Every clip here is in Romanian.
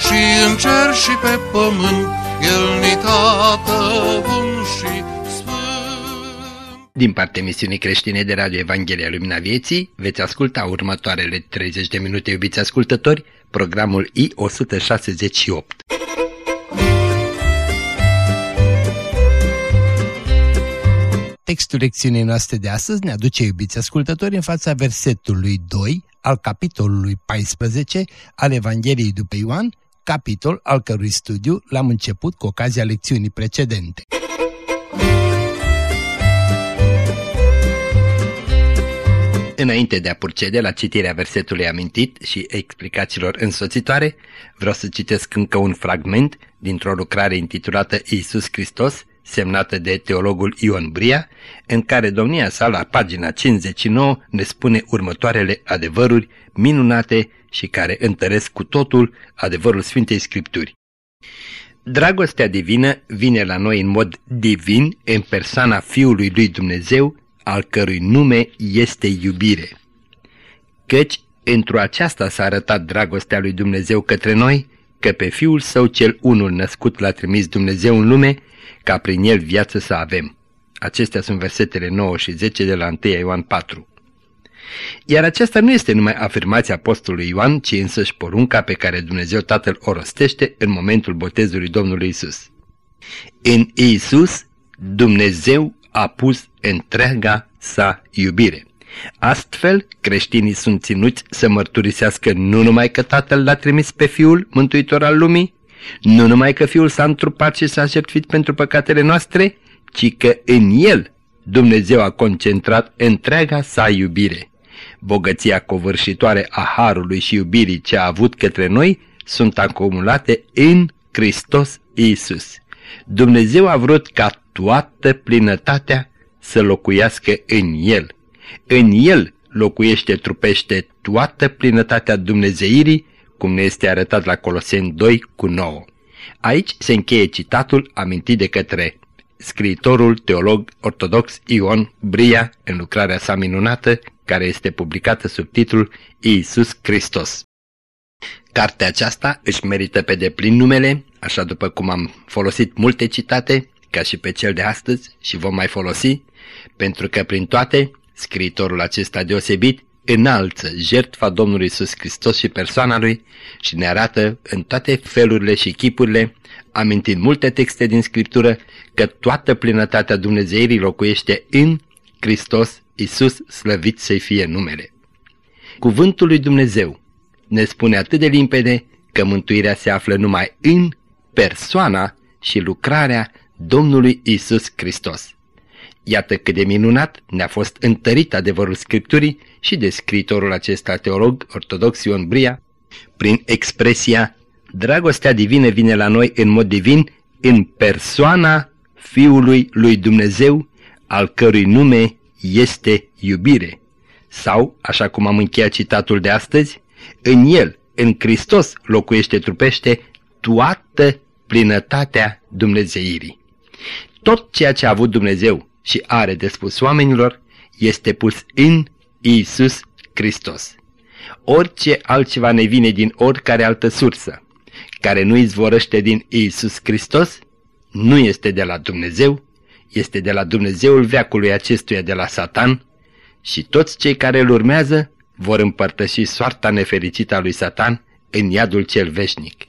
și în cer și pe pământ, El ni tată bun și din partea emisiunii creștine de Radio Evanghelia Lumina Vieții, veți asculta următoarele 30 de minute, iubiți ascultători, programul I-168. Textul lecțiunii noastre de astăzi ne aduce, iubiți ascultători, în fața versetului 2 al capitolului 14 al Evangheliei după Ioan, capitol al cărui studiu l-am început cu ocazia lecțiunii precedente. Înainte de a procede la citirea versetului amintit și explicațiilor însoțitoare, vreau să citesc încă un fragment dintr-o lucrare intitulată Iisus Hristos, semnată de teologul Ion Bria, în care domnia sa la pagina 59 ne spune următoarele adevăruri minunate și care întăresc cu totul adevărul Sfintei Scripturi. Dragostea divină vine la noi în mod divin în persoana Fiului lui Dumnezeu, al cărui nume este iubire. Căci într-o aceasta s-a arătat dragostea lui Dumnezeu către noi, că pe Fiul Său cel unul născut l-a trimis Dumnezeu în lume, ca prin el viață să avem. Acestea sunt versetele 9 și 10 de la 1 Ioan 4. Iar aceasta nu este numai afirmația apostolului Ioan, ci însăși porunca pe care Dumnezeu Tatăl o rostește în momentul botezului Domnului Isus. În Isus, Dumnezeu a pus întreaga sa iubire. Astfel, creștinii sunt ținuți să mărturisească nu numai că Tatăl l-a trimis pe Fiul, Mântuitor al lumii, nu numai că Fiul s-a întrupat și s-a jertfit pentru păcatele noastre, ci că în El Dumnezeu a concentrat întreaga sa iubire. Bogăția covârșitoare a Harului și iubirii ce a avut către noi sunt acumulate în Hristos Iisus. Dumnezeu a vrut ca toată plinătatea să locuiască în El. În El locuiește trupește toată plinătatea Dumnezeirii, cum ne este arătat la Coloseni 2 cu 9. Aici se încheie citatul amintit de către scriitorul teolog ortodox Ion Bria în lucrarea sa minunată, care este publicată sub titlul Iisus Hristos. Cartea aceasta își merită pe deplin numele, așa după cum am folosit multe citate, ca și pe cel de astăzi și vom mai folosi, pentru că prin toate, scriitorul acesta deosebit înalță jertfa Domnului Iisus Hristos și persoana Lui și ne arată în toate felurile și chipurile, amintind multe texte din Scriptură, că toată plinătatea Dumnezeirii locuiește în Hristos Iisus slăvit să-i fie numele. Cuvântul lui Dumnezeu ne spune atât de limpede că mântuirea se află numai în persoana și lucrarea Domnului Isus Hristos. Iată cât de minunat ne-a fost întărit adevărul Scripturii și de scriitorul acesta teolog ortodox Ion Bria, prin expresia Dragostea divină vine la noi în mod divin în persoana Fiului lui Dumnezeu, al cărui nume este iubire. Sau, așa cum am încheiat citatul de astăzi, în El, în Hristos, locuiește trupește toată plinătatea Dumnezeirii. Tot ceea ce a avut Dumnezeu și are de spus oamenilor este pus în Isus Hristos. Orice altceva ne vine din oricare altă sursă, care nu izvorăște din Isus Hristos, nu este de la Dumnezeu, este de la Dumnezeul veacului acestuia de la Satan și toți cei care îl urmează vor împărtăși soarta nefericită a lui Satan în iadul cel veșnic.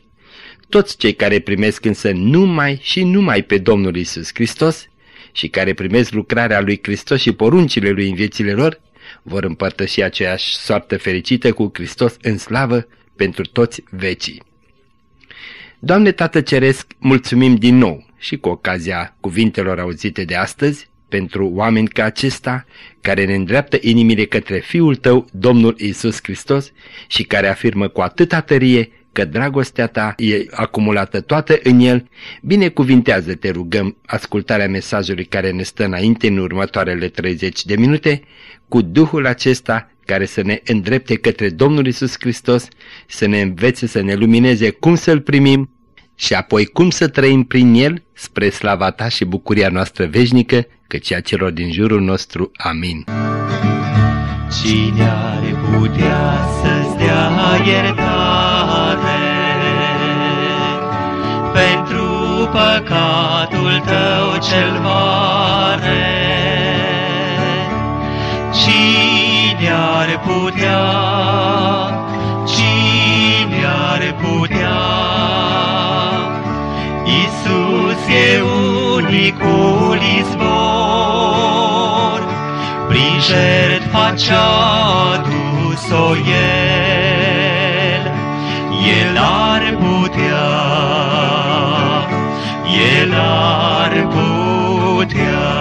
Toți cei care primesc însă numai și numai pe Domnul Isus Hristos și care primesc lucrarea lui Hristos și poruncile lui în viețile lor, vor împărtăși aceeași soartă fericită cu Hristos în slavă pentru toți vecii. Doamne Tată Ceresc, mulțumim din nou și cu ocazia cuvintelor auzite de astăzi, pentru oameni ca acesta, care ne îndreaptă inimile către Fiul Tău, Domnul Isus Hristos, și care afirmă cu atâta tărie că dragostea ta e acumulată toată în el, binecuvintează, te rugăm, ascultarea mesajului care ne stă înainte în următoarele 30 de minute, cu Duhul acesta care să ne îndrepte către Domnul Isus Hristos, să ne învețe să ne lumineze cum să-L primim și apoi cum să trăim prin El spre slava Ta și bucuria noastră veșnică, căci a celor din jurul nostru. Amin. Cine are putea să-ți dea iertare pentru păcatul tău cel mare? Cine are putea, e unicul izvor, prin jertfa ce-a dus-o El, El ar putea, El ar putea.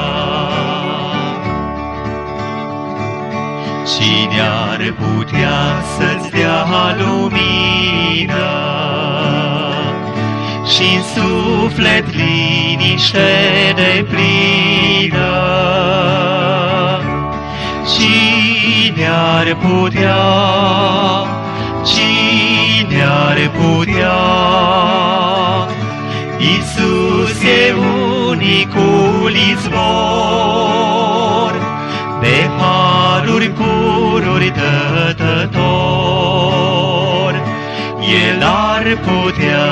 Cine ar putea să-ți dea lumină și în suflet liniște de plină? Cine ar putea, cine ar putea? Iisus e unicul izvor, de haruri pururi dătător. El ar putea,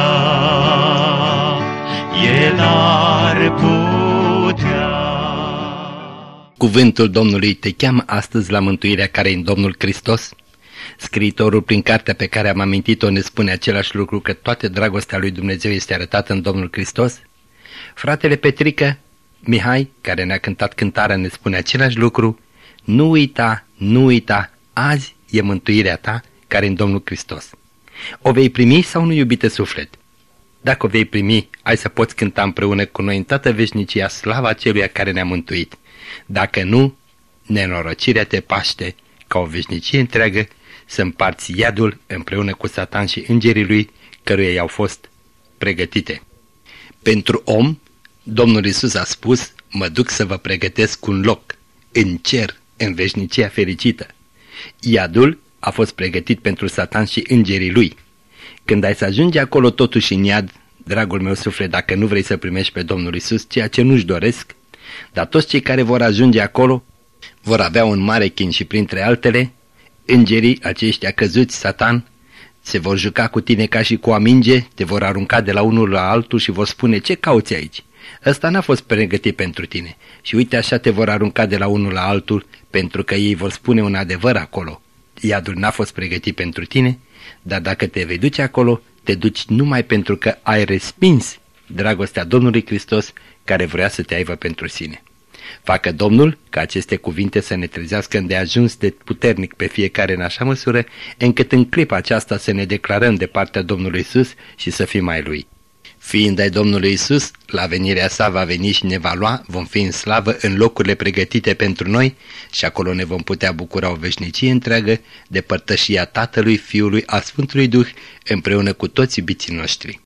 El ar putea. Cuvântul Domnului te cheamă astăzi la mântuirea care e în Domnul Hristos? Scriitorul prin cartea pe care am amintit-o ne spune același lucru că toată dragostea lui Dumnezeu este arătată în Domnul Hristos? Fratele Petrică, Mihai, care ne-a cântat cântarea, ne spune același lucru, nu uita, nu uita, azi e mântuirea ta care în Domnul Hristos. O vei primi sau nu, iubite suflet? Dacă o vei primi, ai să poți cânta împreună cu noi în toată veșnicia slava celuia care ne-a mântuit. Dacă nu, nenorocirea te paște ca o veșnicie întreagă să împarți iadul împreună cu Satan și îngerii lui căruia i-au fost pregătite. Pentru om, Domnul Isus a spus, mă duc să vă pregătesc un loc, în cer, în veșnicia fericită. Iadul a fost pregătit pentru Satan și îngerii lui. Când ai să ajungi acolo totuși în iad, dragul meu suflet, dacă nu vrei să primești pe Domnul Isus, ceea ce nu-și doresc, dar toți cei care vor ajunge acolo vor avea un mare chin și printre altele, îngerii aceștia căzuți, Satan, se vor juca cu tine ca și cu o minge, te vor arunca de la unul la altul și vor spune ce cauți aici? Ăsta n-a fost pregătit pentru tine și uite așa te vor arunca de la unul la altul pentru că ei vor spune un adevăr acolo. Iadul n-a fost pregătit pentru tine, dar dacă te vei duce acolo, te duci numai pentru că ai respins dragostea Domnului Hristos care vrea să te aibă pentru sine. Facă Domnul ca aceste cuvinte să ne trezească îndeajuns de puternic pe fiecare în așa măsură, încât în clipa aceasta să ne declarăm de partea Domnului Isus și să fim mai Lui. Fiind ai Domnului Isus, la venirea sa va veni și ne va lua, vom fi în slavă în locurile pregătite pentru noi și acolo ne vom putea bucura o veșnicie întreagă de părtășia Tatălui, Fiului, a Sfântului Duh, împreună cu toți iubiții noștri.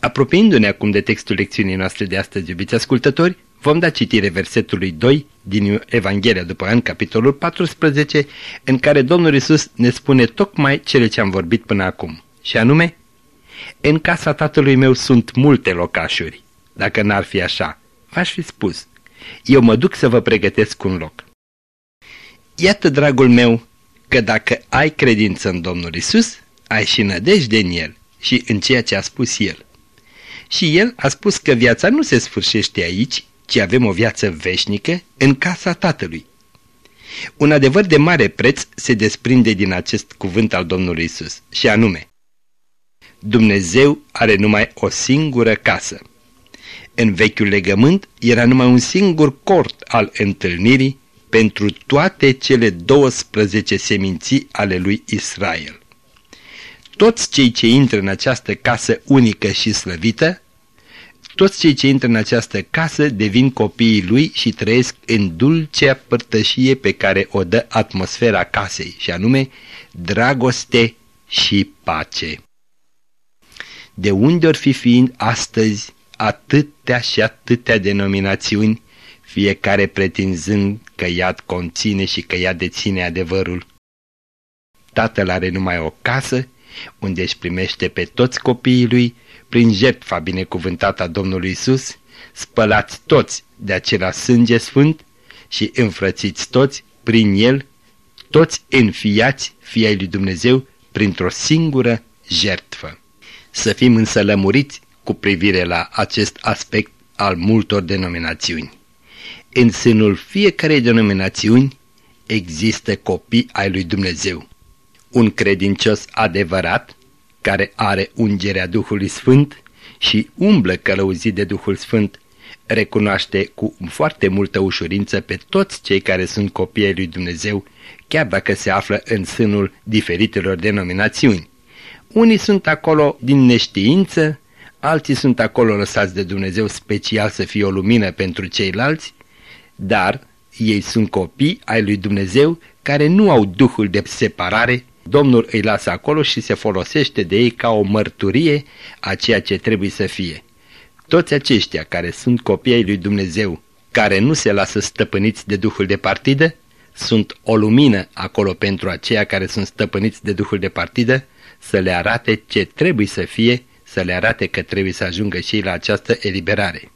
Apropiindu-ne acum de textul lecțiunii noastre de astăzi, iubiți ascultători, vom da citire versetului 2 din Evanghelia după an, capitolul 14, în care Domnul Isus ne spune tocmai cele ce am vorbit până acum, și anume, În casa tatălui meu sunt multe locașuri. Dacă n-ar fi așa, v-aș fi spus, eu mă duc să vă pregătesc un loc. Iată, dragul meu, că dacă ai credință în Domnul Isus, ai și nădejde în El și în ceea ce a spus El. Și El a spus că viața nu se sfârșește aici, ci avem o viață veșnică în casa Tatălui. Un adevăr de mare preț se desprinde din acest cuvânt al Domnului Isus, și anume, Dumnezeu are numai o singură casă. În vechiul legământ era numai un singur cort al întâlnirii pentru toate cele 12 seminții ale lui Israel. Toți cei ce intră în această casă unică și slăvită toți cei ce intră în această casă devin copiii lui și trăiesc în dulcea părtășie pe care o dă atmosfera casei, și anume dragoste și pace. De unde or fi fiind astăzi atâtea și atâtea denominațiuni, fiecare pretinzând că iad conține și că ea deține adevărul. Tatăl are numai o casă, unde își primește pe toți copiii lui, prin jertfa binecuvântată a Domnului Isus, spălați toți de acela sânge sfânt și înfrățiți toți prin el, toți înfiați fii lui Dumnezeu printr-o singură jertfă. Să fim însă lămuriți cu privire la acest aspect al multor denominațiuni. În sânul fiecarei denominațiuni există copii ai lui Dumnezeu. Un credincios adevărat, care are ungerea Duhului Sfânt și umblă călăuzit de Duhul Sfânt, recunoaște cu foarte multă ușurință pe toți cei care sunt copii ai lui Dumnezeu, chiar dacă se află în sânul diferitelor denominațiuni. Unii sunt acolo din neștiință, alții sunt acolo lăsați de Dumnezeu special să fie o lumină pentru ceilalți, dar ei sunt copii ai lui Dumnezeu care nu au duhul de separare, Domnul îi lasă acolo și se folosește de ei ca o mărturie a ceea ce trebuie să fie. Toți aceștia care sunt copii ai lui Dumnezeu, care nu se lasă stăpâniți de duhul de partidă, sunt o lumină acolo pentru aceia care sunt stăpâniți de duhul de partidă, să le arate ce trebuie să fie, să le arate că trebuie să ajungă și la această eliberare.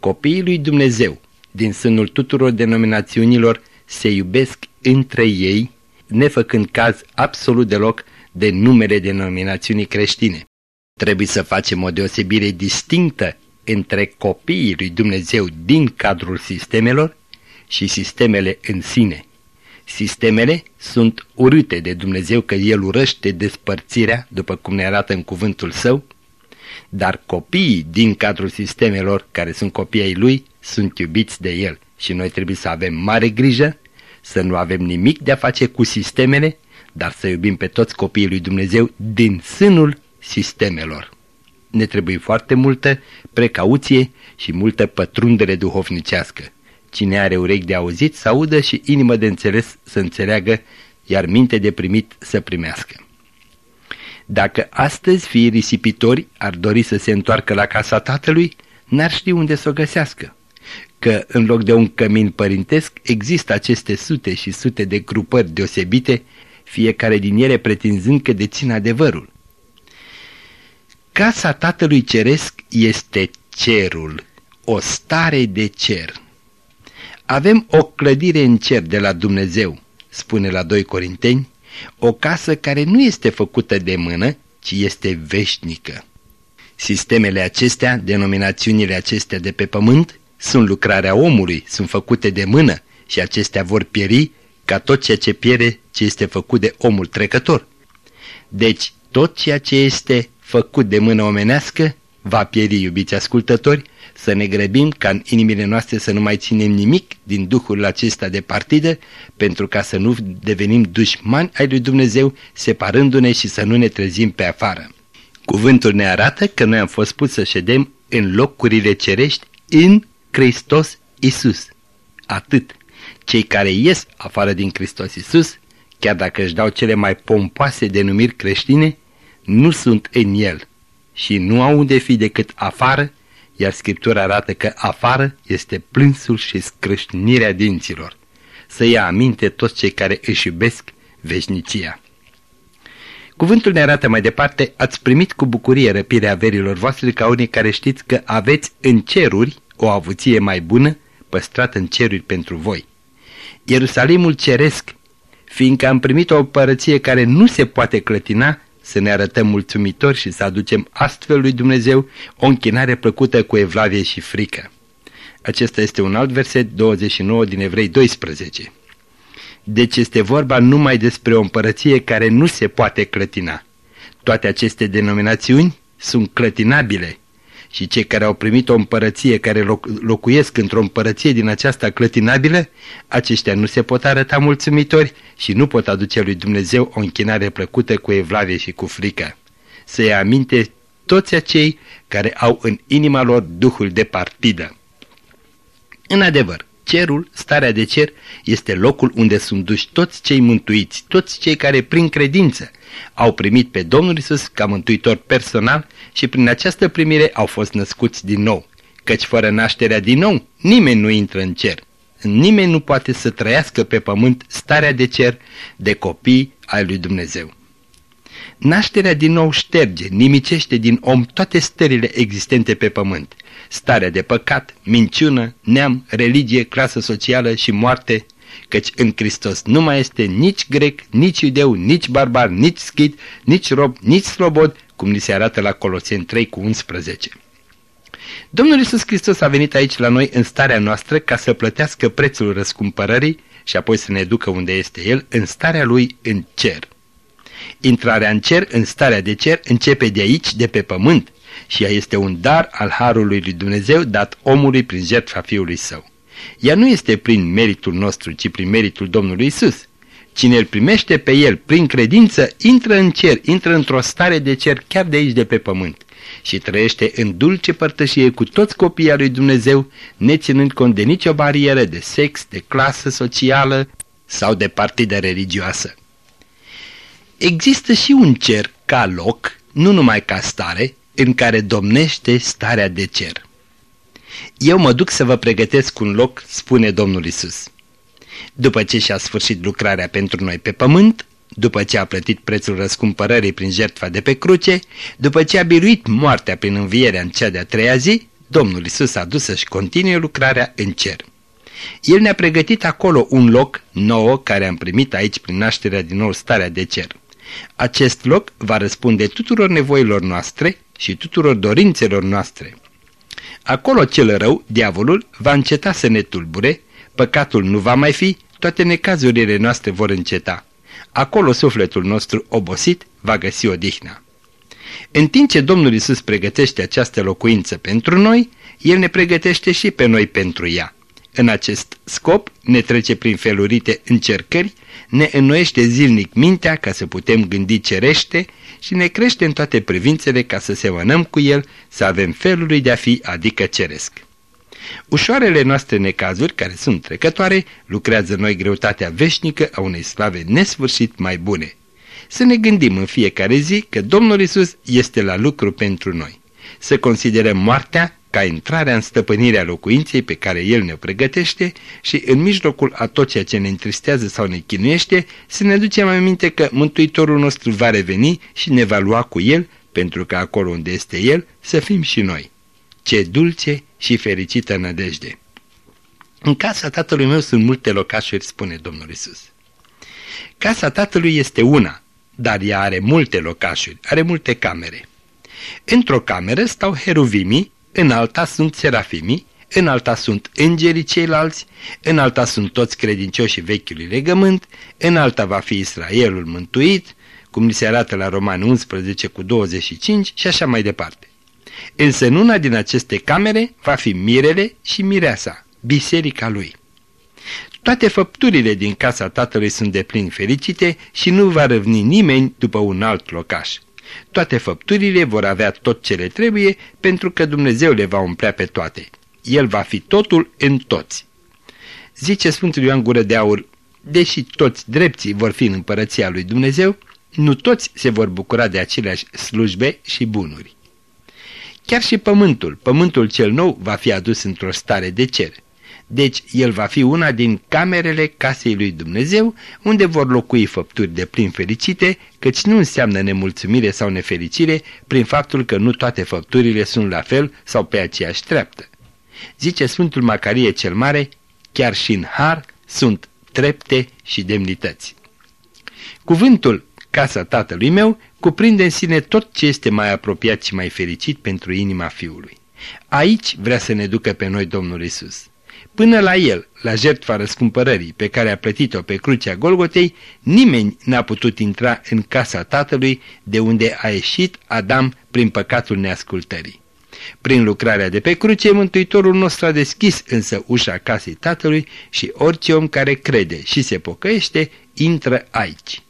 Copiii lui Dumnezeu, din sânul tuturor denominațiunilor, se iubesc între ei, nefăcând caz absolut deloc de numele denominațiunii creștine. Trebuie să facem o deosebire distinctă între copiii lui Dumnezeu din cadrul sistemelor și sistemele în sine. Sistemele sunt urâte de Dumnezeu că El urăște despărțirea, după cum ne arată în cuvântul Său, dar copiii din cadrul sistemelor, care sunt copiii ai Lui, sunt iubiți de El și noi trebuie să avem mare grijă, să nu avem nimic de a face cu sistemele, dar să iubim pe toți copiii lui Dumnezeu din sânul sistemelor. Ne trebuie foarte multă precauție și multă pătrundere duhovnicească. Cine are urechi de auzit să audă și inimă de înțeles să înțeleagă, iar minte de primit să primească. Dacă astăzi fii risipitori ar dori să se întoarcă la casa tatălui, n-ar ști unde să o găsească. Că în loc de un cămin părintesc există aceste sute și sute de grupări deosebite, fiecare din ele pretinzând că dețin adevărul. Casa Tatălui Ceresc este cerul, o stare de cer. Avem o clădire în cer de la Dumnezeu, spune la 2 Corinteni, o casă care nu este făcută de mână, ci este veșnică. Sistemele acestea, denominațiunile acestea de pe pământ, sunt lucrarea omului, sunt făcute de mână și acestea vor pieri ca tot ceea ce piere ce este făcut de omul trecător. Deci, tot ceea ce este făcut de mână omenească va pieri, iubiți ascultători, să ne grăbim ca în inimile noastre să nu mai ținem nimic din duhul acesta de partidă, pentru ca să nu devenim dușmani ai lui Dumnezeu, separându-ne și să nu ne trezim pe afară. Cuvântul ne arată că noi am fost pus să ședem în locurile cerești în Hristos Isus. Atât. Cei care ies afară din Hristos Isus, chiar dacă își dau cele mai pompoase denumiri creștine, nu sunt în El și nu au unde fi decât afară, iar Scriptura arată că afară este plânsul și scrâșnirea dinților. Să ia aminte toți cei care își iubesc veșnicia. Cuvântul ne arată mai departe, ați primit cu bucurie răpirea averilor voastre ca unii care știți că aveți în ceruri o avuție mai bună, păstrată în ceruri pentru voi. Ierusalimul ceresc, fiindcă am primit o împărăție care nu se poate clătina, să ne arătăm mulțumitori și să aducem astfel lui Dumnezeu o închinare plăcută cu evlavie și frică. Acesta este un alt verset 29 din Evrei 12. Deci este vorba numai despre o împărăție care nu se poate clătina. Toate aceste denominațiuni sunt clătinabile și cei care au primit o împărăție, care locuiesc într-o împărăție din aceasta clătinabilă, aceștia nu se pot arăta mulțumitori și nu pot aduce lui Dumnezeu o închinare plăcută cu evlavie și cu frică. Să ia aminte toți acei care au în inima lor duhul de partidă. În adevăr, Cerul, starea de cer, este locul unde sunt duși toți cei mântuiți, toți cei care prin credință au primit pe Domnul Isus ca mântuitor personal și prin această primire au fost născuți din nou. Căci fără nașterea din nou, nimeni nu intră în cer. Nimeni nu poate să trăiască pe pământ starea de cer de copii ai lui Dumnezeu. Nașterea din nou șterge, nimicește din om toate stările existente pe pământ. Starea de păcat, minciună, neam, religie, clasă socială și moarte, căci în Hristos nu mai este nici grec, nici iudeu, nici barbar, nici schid, nici rob, nici slobod, cum ni se arată la Coloseni 3 cu 11. Domnul Iisus Hristos a venit aici la noi în starea noastră ca să plătească prețul răscumpărării și apoi să ne ducă unde este El, în starea Lui în cer. Intrarea în cer, în starea de cer, începe de aici, de pe pământ, și ea este un dar al Harului lui Dumnezeu dat omului prin jertfa Fiului Său. Ea nu este prin meritul nostru, ci prin meritul Domnului Isus. Cine îl primește pe El prin credință, intră în cer, intră într-o stare de cer chiar de aici de pe pământ și trăiește în dulce părtășie cu toți copiii lui Dumnezeu, neținând cont de nicio barieră de sex, de clasă socială sau de partidă religioasă. Există și un cer ca loc, nu numai ca stare, în care domnește starea de cer. Eu mă duc să vă pregătesc un loc, spune Domnul Isus. După ce și-a sfârșit lucrarea pentru noi pe pământ, după ce a plătit prețul răscumpărării prin jertfa de pe cruce, după ce a biruit moartea prin învierea în cea de-a treia zi, Domnul Isus a dus să-și continue lucrarea în cer. El ne-a pregătit acolo un loc nou care am primit aici prin nașterea din nou starea de cer. Acest loc va răspunde tuturor nevoilor noastre și tuturor dorințelor noastre. Acolo cel rău, diavolul, va înceta să ne tulbure, păcatul nu va mai fi, toate necazurile noastre vor înceta. Acolo sufletul nostru obosit va găsi odihna. În timp ce Domnul Isus pregătește această locuință pentru noi, El ne pregătește și pe noi pentru ea. În acest scop ne trece prin felurite încercări, ne înnoiește zilnic mintea ca să putem gândi cerește și ne crește în toate privințele ca să semănăm cu El, să avem felul de a fi, adică ceresc. Ușoarele noastre necazuri, care sunt trecătoare, lucrează noi greutatea veșnică a unei slave nesfârșit mai bune. Să ne gândim în fiecare zi că Domnul Isus este la lucru pentru noi. Să considerăm moartea ca intrarea în stăpânirea locuinței pe care El ne pregătește și în mijlocul a tot ceea ce ne întristează sau ne chinuiește, să ne ducem aminte că Mântuitorul nostru va reveni și ne va lua cu El, pentru că acolo unde este El, să fim și noi. Ce dulce și fericită nădejde! În casa tatălui meu sunt multe locașuri, spune Domnul Isus. Casa tatălui este una, dar ea are multe locașuri, are multe camere. Într-o cameră stau heruvimii, în alta sunt serafimii, în alta sunt îngerii ceilalți, în alta sunt toți credincioșii vechiului legământ, în alta va fi Israelul mântuit, cum ni se arată la Romani 11 cu 25 și așa mai departe. Însă în una din aceste camere va fi mirele și mireasa, biserica lui. Toate făpturile din casa tatălui sunt de plin fericite și nu va răvni nimeni după un alt locaș. Toate făpturile vor avea tot ce le trebuie pentru că Dumnezeu le va umplea pe toate. El va fi totul în toți. Zice Sfântul Ioan Gură de Aur, deși toți drepții vor fi în împărăția lui Dumnezeu, nu toți se vor bucura de aceleași slujbe și bunuri. Chiar și pământul, pământul cel nou, va fi adus într-o stare de cer. Deci el va fi una din camerele casei lui Dumnezeu, unde vor locui făpturi de plin fericite, căci nu înseamnă nemulțumire sau nefericire prin faptul că nu toate făpturile sunt la fel sau pe aceeași treaptă. Zice Sfântul Macarie cel Mare, chiar și în har sunt trepte și demnități. Cuvântul casa tatălui meu cuprinde în sine tot ce este mai apropiat și mai fericit pentru inima fiului. Aici vrea să ne ducă pe noi Domnul Isus. Până la el, la jertfa răscumpărării pe care a plătit-o pe crucea Golgotei, nimeni n-a putut intra în casa tatălui de unde a ieșit Adam prin păcatul neascultării. Prin lucrarea de pe cruce, Mântuitorul nostru a deschis însă ușa casei tatălui și orice om care crede și se pocăiește, intră aici.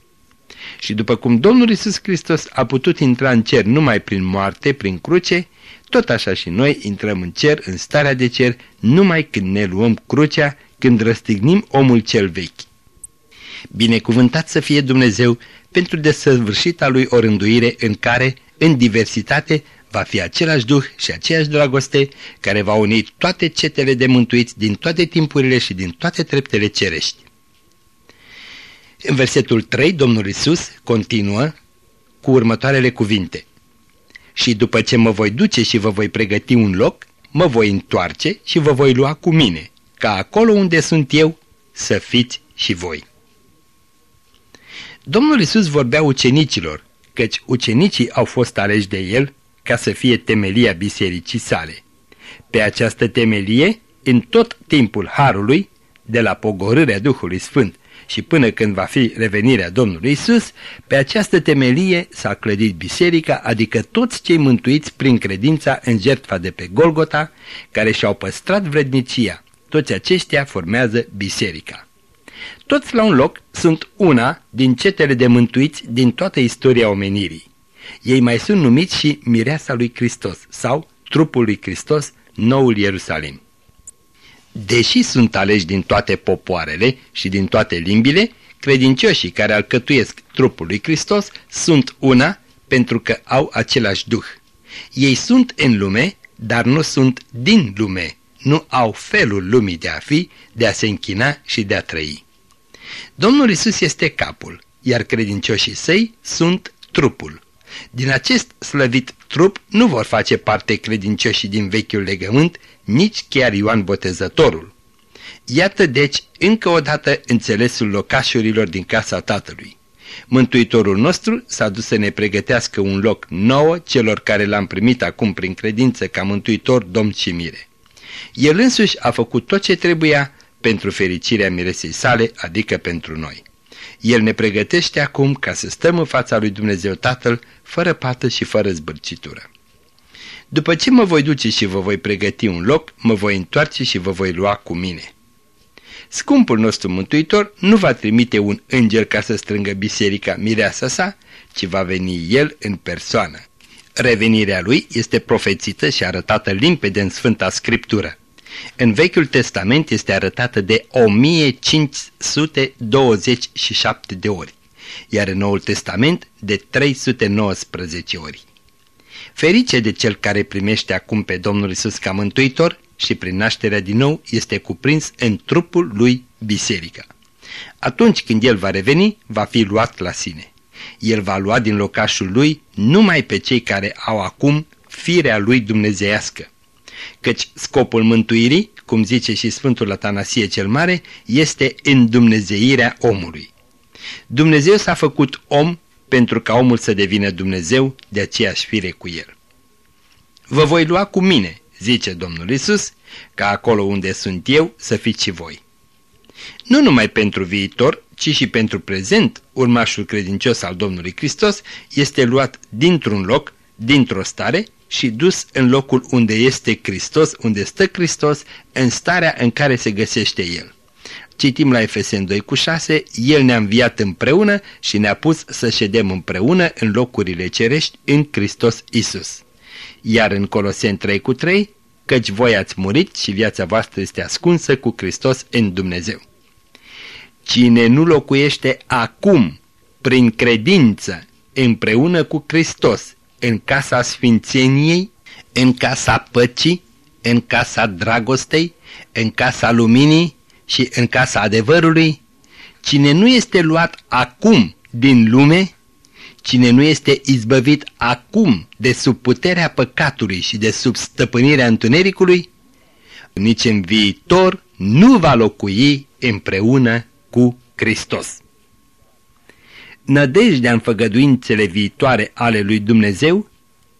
Și după cum Domnul Isus Hristos a putut intra în cer numai prin moarte, prin cruce, tot așa și noi intrăm în cer, în starea de cer, numai când ne luăm crucea când răstignim omul cel vechi. Binecuvântat să fie Dumnezeu pentru desăvârșita lui o rânduire în care, în diversitate, va fi același duh și aceeași dragoste care va uni toate cetele de mântuiți din toate timpurile și din toate treptele cerești. În versetul 3, Domnul Isus continuă cu următoarele cuvinte. Și după ce mă voi duce și vă voi pregăti un loc, mă voi întoarce și vă voi lua cu mine, ca acolo unde sunt eu să fiți și voi. Domnul Isus vorbea ucenicilor, căci ucenicii au fost aleși de el ca să fie temelia bisericii sale. Pe această temelie, în tot timpul Harului, de la pogorârea Duhului Sfânt și până când va fi revenirea Domnului Isus, pe această temelie s-a clădit biserica, adică toți cei mântuiți prin credința în jertfa de pe Golgota, care și-au păstrat vrednicia. Toți aceștia formează biserica. Toți la un loc sunt una din cetele de mântuiți din toată istoria omenirii. Ei mai sunt numiți și mireasa lui Hristos sau trupul lui Hristos, noul Ierusalim. Deși sunt aleși din toate popoarele și din toate limbile, credincioșii care alcătuiesc trupul lui Hristos sunt una pentru că au același duh. Ei sunt în lume, dar nu sunt din lume, nu au felul lumii de a fi, de a se închina și de a trăi. Domnul Isus este capul, iar credincioșii săi sunt trupul. Din acest slăvit trup nu vor face parte credincioșii din vechiul legământ, nici chiar Ioan Botezătorul. Iată deci încă o dată înțelesul locașurilor din casa Tatălui. Mântuitorul nostru s-a dus să ne pregătească un loc nou celor care l-am primit acum prin credință ca mântuitor, domn și mire. El însuși a făcut tot ce trebuia pentru fericirea miresei sale, adică pentru noi. El ne pregătește acum ca să stăm în fața lui Dumnezeu Tatăl, fără pată și fără zbârcitură. După ce mă voi duce și vă voi pregăti un loc, mă voi întoarce și vă voi lua cu mine. Scumpul nostru mântuitor nu va trimite un înger ca să strângă biserica mireasa sa, ci va veni el în persoană. Revenirea lui este profețită și arătată limpede în Sfânta Scriptură. În Vechiul Testament este arătată de 1527 de ori, iar în Noul Testament de 319 ori. Ferice de cel care primește acum pe Domnul Isus ca mântuitor și prin nașterea din nou este cuprins în trupul lui biserica. Atunci când el va reveni, va fi luat la sine. El va lua din locașul lui numai pe cei care au acum firea lui dumnezeiască. Căci scopul mântuirii, cum zice și Sfântul Atanasie cel Mare, este îndumnezeirea omului. Dumnezeu s-a făcut om pentru ca omul să devină Dumnezeu de aceeași fire cu el. Vă voi lua cu mine, zice Domnul Isus, ca acolo unde sunt eu să fiți și voi. Nu numai pentru viitor, ci și pentru prezent, urmașul credincios al Domnului Hristos este luat dintr-un loc, dintr-o stare și dus în locul unde este Hristos, unde stă Hristos, în starea în care se găsește El. Citim la Efesen 2 cu 6, El ne-a înviat împreună și ne-a pus să ședem împreună în locurile cerești în Hristos Isus. Iar în Coloseni 3 cu 3, căci voi ați murit și viața voastră este ascunsă cu Hristos în Dumnezeu. Cine nu locuiește acum, prin credință, împreună cu Hristos, în casa sfințeniei, în casa păcii, în casa dragostei, în casa luminii și în casa adevărului, cine nu este luat acum din lume, cine nu este izbăvit acum de sub puterea păcatului și de sub stăpânirea întunericului, nici în viitor nu va locui împreună cu Hristos. Nădejdea în făgăduințele viitoare ale lui Dumnezeu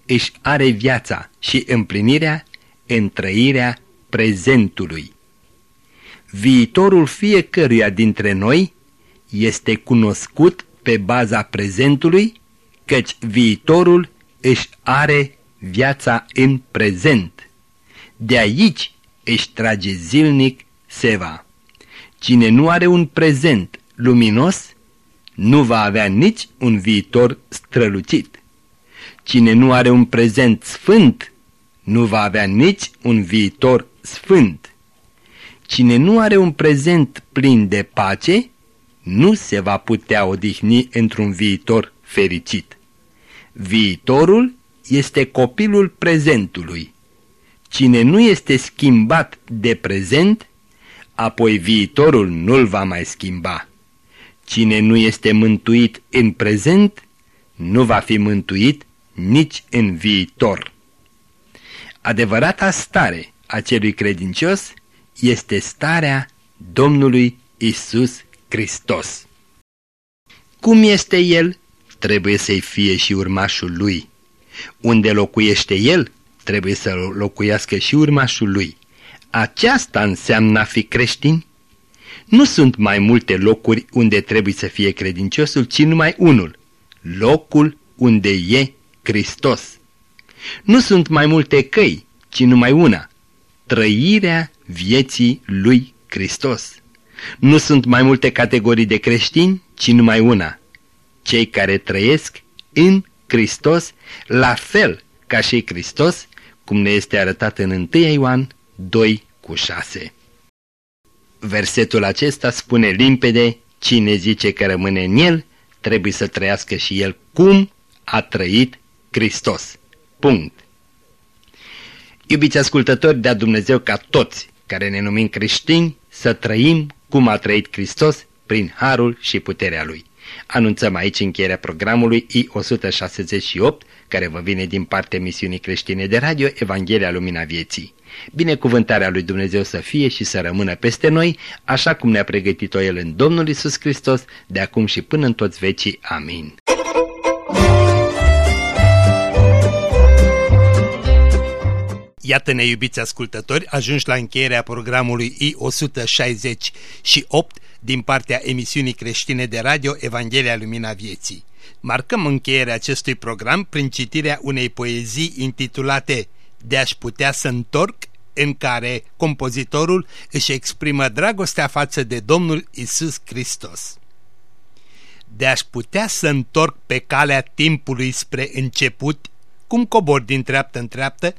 își are viața și împlinirea în trăirea prezentului. Viitorul fiecăruia dintre noi este cunoscut pe baza prezentului, căci viitorul își are viața în prezent. De aici își trage zilnic seva. Cine nu are un prezent luminos, nu va avea nici un viitor strălucit. Cine nu are un prezent sfânt, nu va avea nici un viitor sfânt. Cine nu are un prezent plin de pace, nu se va putea odihni într-un viitor fericit. Viitorul este copilul prezentului. Cine nu este schimbat de prezent, apoi viitorul nu-l va mai schimba. Cine nu este mântuit în prezent, nu va fi mântuit nici în viitor. Adevărata stare a celui credincios este starea Domnului Isus Hristos. Cum este El, trebuie să-i fie și urmașul Lui. Unde locuiește El, trebuie să locuiască și urmașul Lui. Aceasta înseamnă a fi creștin? Nu sunt mai multe locuri unde trebuie să fie credinciosul, ci numai unul, locul unde e Hristos. Nu sunt mai multe căi, ci numai una, trăirea vieții lui Hristos. Nu sunt mai multe categorii de creștini, ci numai una, cei care trăiesc în Hristos, la fel ca și Hristos, cum ne este arătat în 1 Ioan 2 cu 6. Versetul acesta spune limpede, cine zice că rămâne în el, trebuie să trăiască și el cum a trăit Hristos. Punct. Iubiți ascultători, de-a Dumnezeu ca toți care ne numim creștini să trăim cum a trăit Hristos prin harul și puterea Lui. Anunțăm aici încheierea programului I-168, care vă vine din partea misiunii creștine de radio Evanghelia Lumina Vieții. Binecuvântarea lui Dumnezeu să fie și să rămână peste noi, așa cum ne-a pregătit-o El în Domnul Isus Hristos, de acum și până în toți vecii. Amin. Iată-ne, iubiți ascultători, ajungi la încheierea programului I-168 din partea emisiunii creștine de radio Evanghelia Lumina Vieții. Marcăm încheierea acestui program prin citirea unei poezii intitulate De-aș putea să întorc, în care compozitorul își exprimă dragostea față de Domnul Isus Hristos. De-aș putea să întorc pe calea timpului spre început, cum cobor din treaptă în treaptă,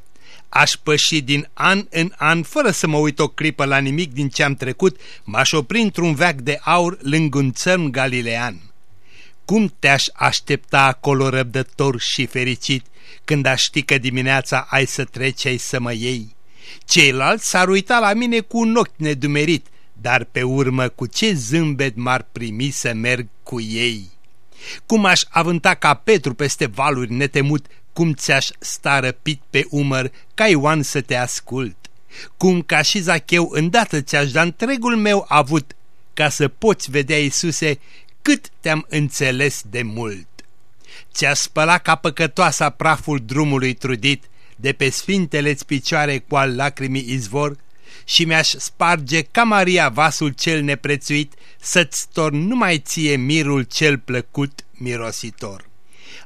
Aș păși din an în an, fără să mă uit o clipă la nimic din ce am trecut, m-aș opri într-un veac de aur lângă un țărm galilean. Cum te-aș aștepta acolo răbdător și fericit, când aș ști că dimineața ai să treci, ai să mă iei? Ceilalți s-ar uita la mine cu un ochi nedumerit, dar pe urmă cu ce zâmbet m-ar primi să merg cu ei? Cum aș avânta ca Petru peste valuri netemut, cum ți-aș sta răpit pe umăr ca Ioan să te ascult, cum ca și Zacheu îndată ți-aș da întregul meu avut, ca să poți vedea, Iisuse, cât te-am înțeles de mult. Ți-a spălat ca păcătoasa praful drumului trudit, de pe sfintele-ți picioare cu al lacrimii izvor, și mi-aș sparge ca Maria vasul cel neprețuit, să-ți torn numai ție mirul cel plăcut mirositor.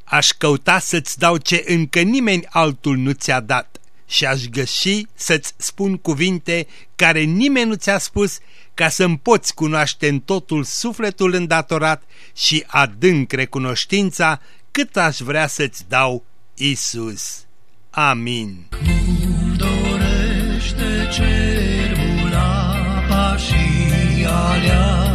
Aș căuta să-ți dau ce încă nimeni altul nu ți-a dat și aș găsi să-ți spun cuvinte care nimeni nu ți-a spus ca să-mi poți cunoaște în totul sufletul îndatorat și adânc recunoștința cât aș vrea să-ți dau, Isus. Amin. Cum dorește cerul apa și aleargă